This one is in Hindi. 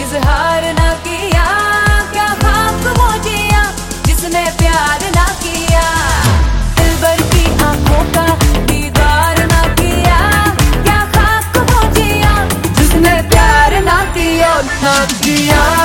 इजहार ना किया, क्या खाक वो जिया जिसने प्यार ना किया। दिलबर की आँखों का दीदार ना किया, क्या खाक वो जिया जिसने प्यार ना किया ना किया।